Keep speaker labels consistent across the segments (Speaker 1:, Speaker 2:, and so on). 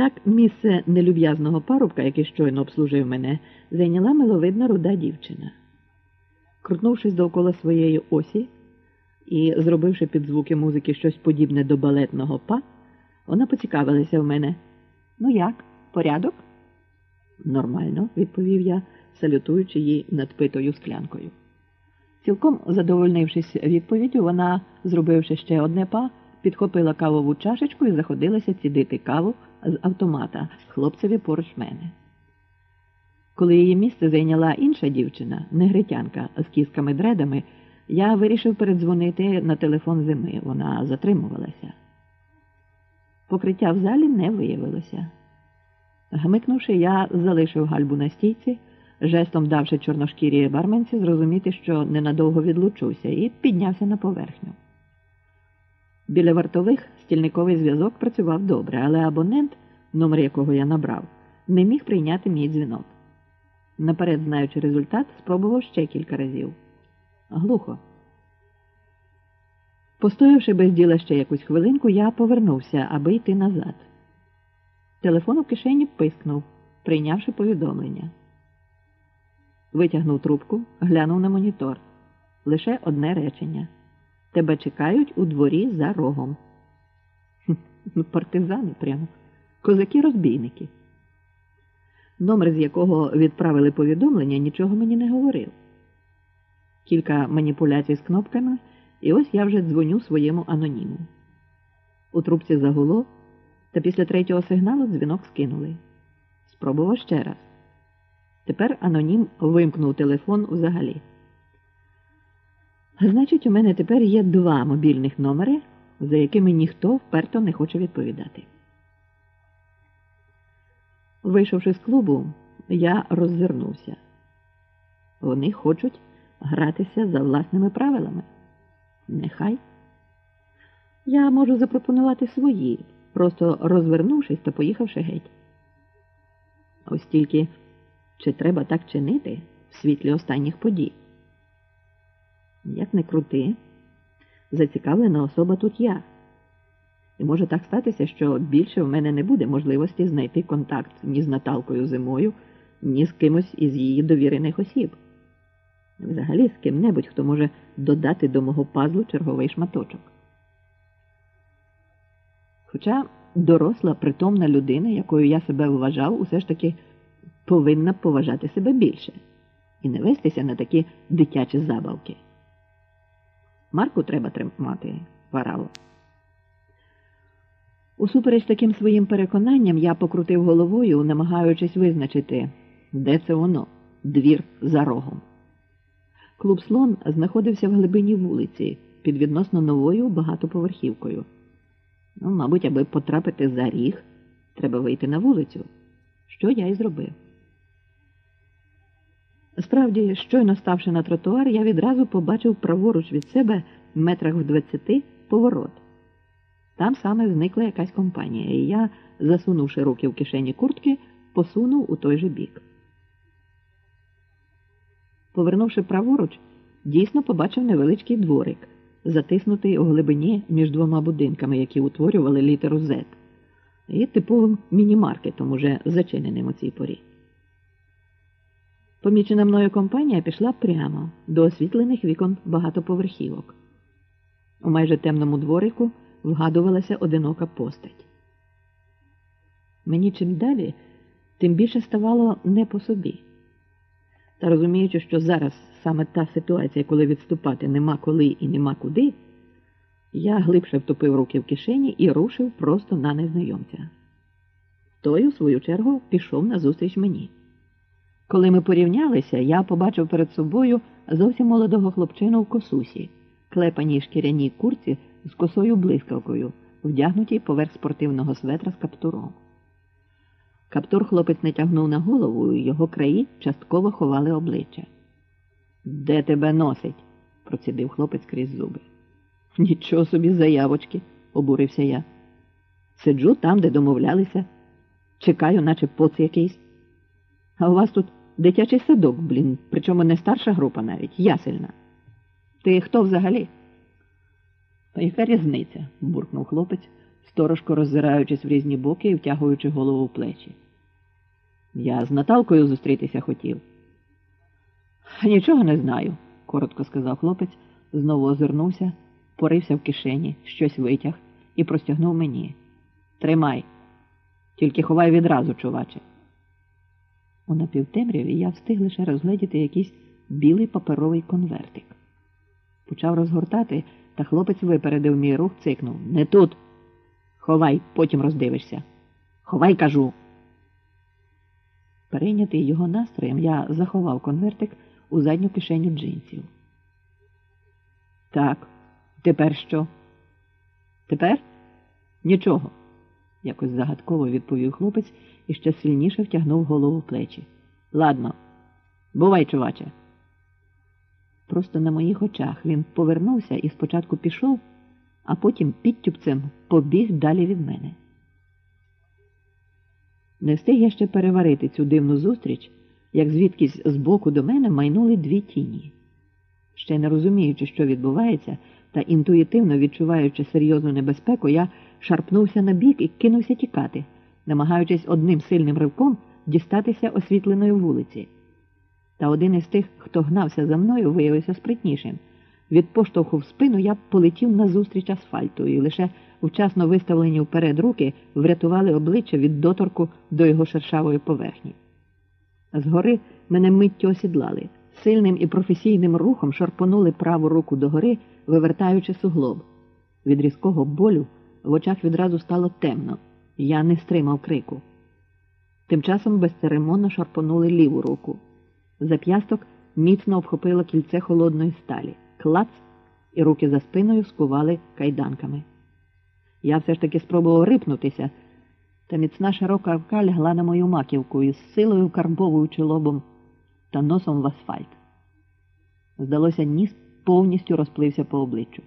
Speaker 1: Так місце нелюб'язного парубка, який щойно обслужив мене, зайняла миловидна руда дівчина. Крутнувшись довкола своєї осі і зробивши під звуки музики щось подібне до балетного па, вона поцікавилася в мене. Ну як, порядок? Нормально, відповів я, салютуючи їй надпитою склянкою. Цілком задовольнившись відповіддю, вона, зробивши ще одне па, підхопила кавову чашечку і заходилася цідити каву з автомата хлопцеві поруч мене. Коли її місце зайняла інша дівчина, негритянка з кісками дредами, я вирішив передзвонити на телефон зими. Вона затримувалася. Покриття в залі не виявилося. Гмикнувши, я залишив гальбу на стійці, жестом давши чорношкірій барменці зрозуміти, що ненадовго відлучуся, і піднявся на поверхню. Біля вартових стільниковий зв'язок працював добре, але абонент, номер якого я набрав, не міг прийняти мій дзвінок. Наперед, знаючи результат, спробував ще кілька разів. Глухо. Постоявши без діла ще якусь хвилинку, я повернувся, аби йти назад. Телефон у кишені пискнув, прийнявши повідомлення. Витягнув трубку, глянув на монітор. Лише одне речення. Тебе чекають у дворі за рогом. Ну, партизани прямо, козаки-розбійники. Номер, з якого відправили повідомлення, нічого мені не говорив. Кілька маніпуляцій з кнопками, і ось я вже дзвоню своєму аноніму. У трубці загуло, та після третього сигналу дзвінок скинули. Спробував ще раз. Тепер анонім вимкнув телефон взагалі. Значить, у мене тепер є два мобільних номери, за якими ніхто вперто не хоче відповідати. Вийшовши з клубу, я роззирнувся. Вони хочуть гратися за власними правилами. Нехай. Я можу запропонувати свої, просто розвернувшись та поїхавши геть. Ось тільки чи треба так чинити в світлі останніх подій? Як не крути, зацікавлена особа тут я. І може так статися, що більше в мене не буде можливості знайти контакт ні з Наталкою зимою, ні з кимось із її довірених осіб. Взагалі з ким-небудь, хто може додати до мого пазлу черговий шматочок. Хоча доросла притомна людина, якою я себе вважав, усе ж таки повинна поважати себе більше і не вестися на такі дитячі забавки. Марку треба тримати варало. Усупереч таким своїм переконанням я покрутив головою, намагаючись визначити, де це воно, двір за рогом. Клуб слон знаходився в глибині вулиці під відносно новою багатоповерхівкою. Ну, мабуть, аби потрапити за ріг, треба вийти на вулицю, що я і зробив. Справді, щойно ставши на тротуар, я відразу побачив праворуч від себе метрах в двадцяти поворот. Там саме зникла якась компанія, і я, засунувши руки в кишені куртки, посунув у той же бік. Повернувши праворуч, дійсно побачив невеличкий дворик, затиснутий у глибині між двома будинками, які утворювали літеру Z, і типовим міні-маркетом, уже зачиненим у цій порі. Помічена мною компанія пішла прямо до освітлених вікон багатоповерхівок. У майже темному дворику вгадувалася одинока постать. Мені чим далі, тим більше ставало не по собі. Та розуміючи, що зараз саме та ситуація, коли відступати нема коли і нема куди, я глибше втопив руки в кишені і рушив просто на незнайомця. Той, у свою чергу, пішов назустріч мені. Коли ми порівнялися, я побачив перед собою зовсім молодого хлопчину в косусі, клепаній шкіряній курці з косою блискавкою, вдягнутій поверх спортивного светра з каптуром. Каптур хлопець не тягнув на голову, його краї частково ховали обличчя. Де тебе носить? процідив хлопець крізь зуби. Нічого собі заявочки, обурився я. Сиджу там, де домовлялися. Чекаю, наче поц якийсь. А у вас тут дитячий садок, блін, причому не старша група навіть, ясельна. Ти хто взагалі? Яка різниця? буркнув хлопець, сторожко роззираючись в різні боки і втягуючи голову в плечі. Я з Наталкою зустрітися хотів. Нічого не знаю, коротко сказав хлопець, знову озирнувся, порився в кишені, щось витяг і простягнув мені. Тримай, тільки ховай відразу, чуваче. У напівтемряві я встиг лише розгледіти якийсь білий паперовий конвертик. Почав розгортати, та хлопець випередив мій рух, цикнув. Не тут. Ховай, потім роздивишся. Ховай, кажу. Перейнятий його настроєм, я заховав конвертик у задню кишеню джинсів. Так, тепер що? Тепер? Нічого, якось загадково відповів хлопець і ще сильніше втягнув голову в плечі. Ладно, бувай, чуваче. Просто на моїх очах він повернувся і спочатку пішов, а потім підтюпцем побіг далі від мене. Не встиг я ще переварити цю дивну зустріч, як звідкись збоку до мене майнули дві тіні. Ще не розуміючи, що відбувається, та інтуїтивно відчуваючи серйозну небезпеку, я шарпнувся на бік і кинувся тікати, намагаючись одним сильним ривком дістатися освітленої вулиці. Та один із тих, хто гнався за мною, виявився спритнішим. Від поштовху в спину я полетів назустріч асфальту, і лише вчасно виставлені вперед руки врятували обличчя від доторку до його шершавої поверхні. Згори мене миттю осідлали, сильним і професійним рухом шарпонули праву руку догори, вивертаючи суглоб. Від різкого болю в очах відразу стало темно, я не стримав крику. Тим часом безцеремонно шарпонули ліву руку. Зап'ясток міцно обхопило кільце холодної сталі, клац, і руки за спиною скували кайданками. Я все ж таки спробував рипнутися, та міцна широка рука лягла на мою маківку із силою карбовуючи лобом та носом в асфальт. Здалося, ніс повністю розплився по обличчю.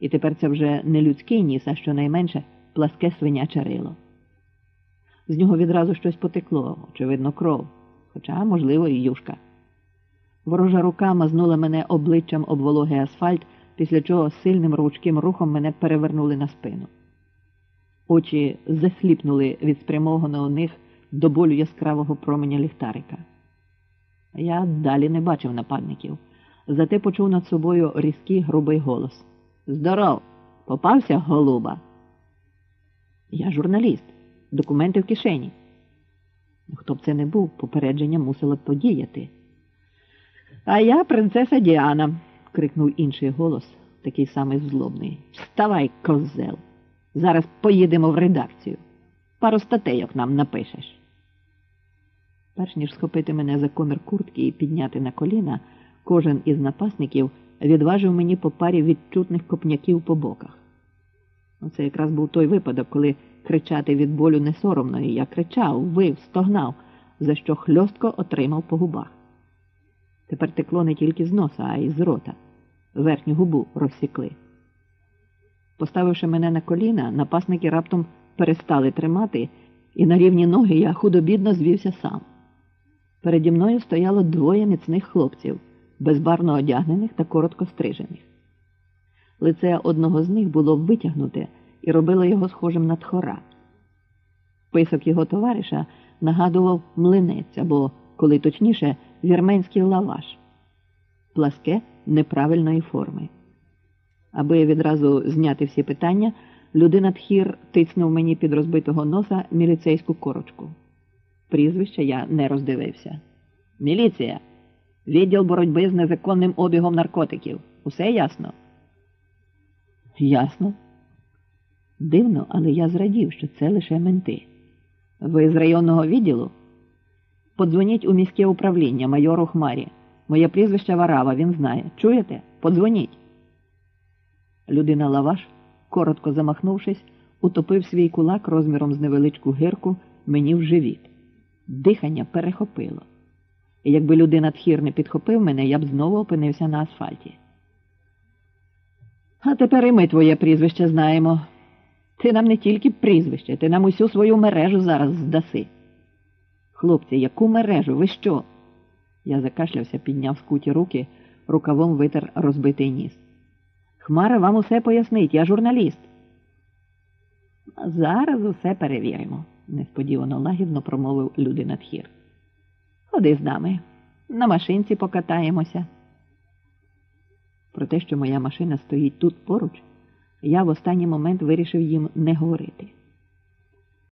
Speaker 1: І тепер це вже не людський ніс, а щонайменше пласке свиняче рило. З нього відразу щось потекло, очевидно, кров, хоча, можливо, і юшка. Ворожа рука мазнула мене обличчям об вологий асфальт, після чого сильним ручким рухом мене перевернули на спину. Очі засліпнули від спрямованого них до болю яскравого променя ліхтарика. Я далі не бачив нападників, зате почув над собою різкий грубий голос. Здоров, попався голуба. Я журналіст, документи в кишені. Хто б це не був, попередження мусило б подіяти. А я принцеса Діана, крикнув інший голос, такий самий злобний. Вставай, козел. Зараз поїдемо в редакцію. Пару статейок нам напишеш. Перш ніж схопити мене за комір куртки і підняти на коліна, кожен із напасників відважив мені по парі відчутних копняків по боках. Оце якраз був той випадок, коли кричати від болю не соромно, і я кричав, вив, стогнав, за що хльостко отримав по губах. Тепер текло не тільки з носа, а й з рота. Верхню губу розсікли. Поставивши мене на коліна, напасники раптом перестали тримати, і на рівні ноги я худобідно звівся сам. Переді мною стояло двоє міцних хлопців, безбарно одягнених та коротко стрижених. Лице одного з них було витягнуте і робило його схожим на тхора. Писок його товариша нагадував млинець або, коли точніше, вірменський лаваш, пласке неправильної форми. Аби відразу зняти всі питання, людина тхір тицнув мені під розбитого носа міліцейську корочку. Прізвище я не роздивився. Міліція, відділ боротьби з незаконним обігом наркотиків. Усе ясно? Ясно. Дивно, але я зрадів, що це лише менти. Ви з районного відділу? Подзвоніть у міське управління майору Хмарі. Моє прізвище Варава, він знає. Чуєте? Подзвоніть. Людина Лаваш, коротко замахнувшись, утопив свій кулак розміром з невеличку гирку мені в живіт. Дихання перехопило. І якби людина тхір не підхопив мене, я б знову опинився на асфальті. А тепер і ми твоє прізвище знаємо. Ти нам не тільки прізвище, ти нам усю свою мережу зараз здаси. Хлопці, яку мережу? Ви що? Я закашлявся, підняв скуті руки, рукавом витер розбитий ніс. Хмара вам усе пояснить, я журналіст. Зараз усе перевіримо, несподівано лагідно промовив люди надхір. Ходи з нами, на машинці покатаємося. Про те, що моя машина стоїть тут поруч, я в останній момент вирішив їм не говорити.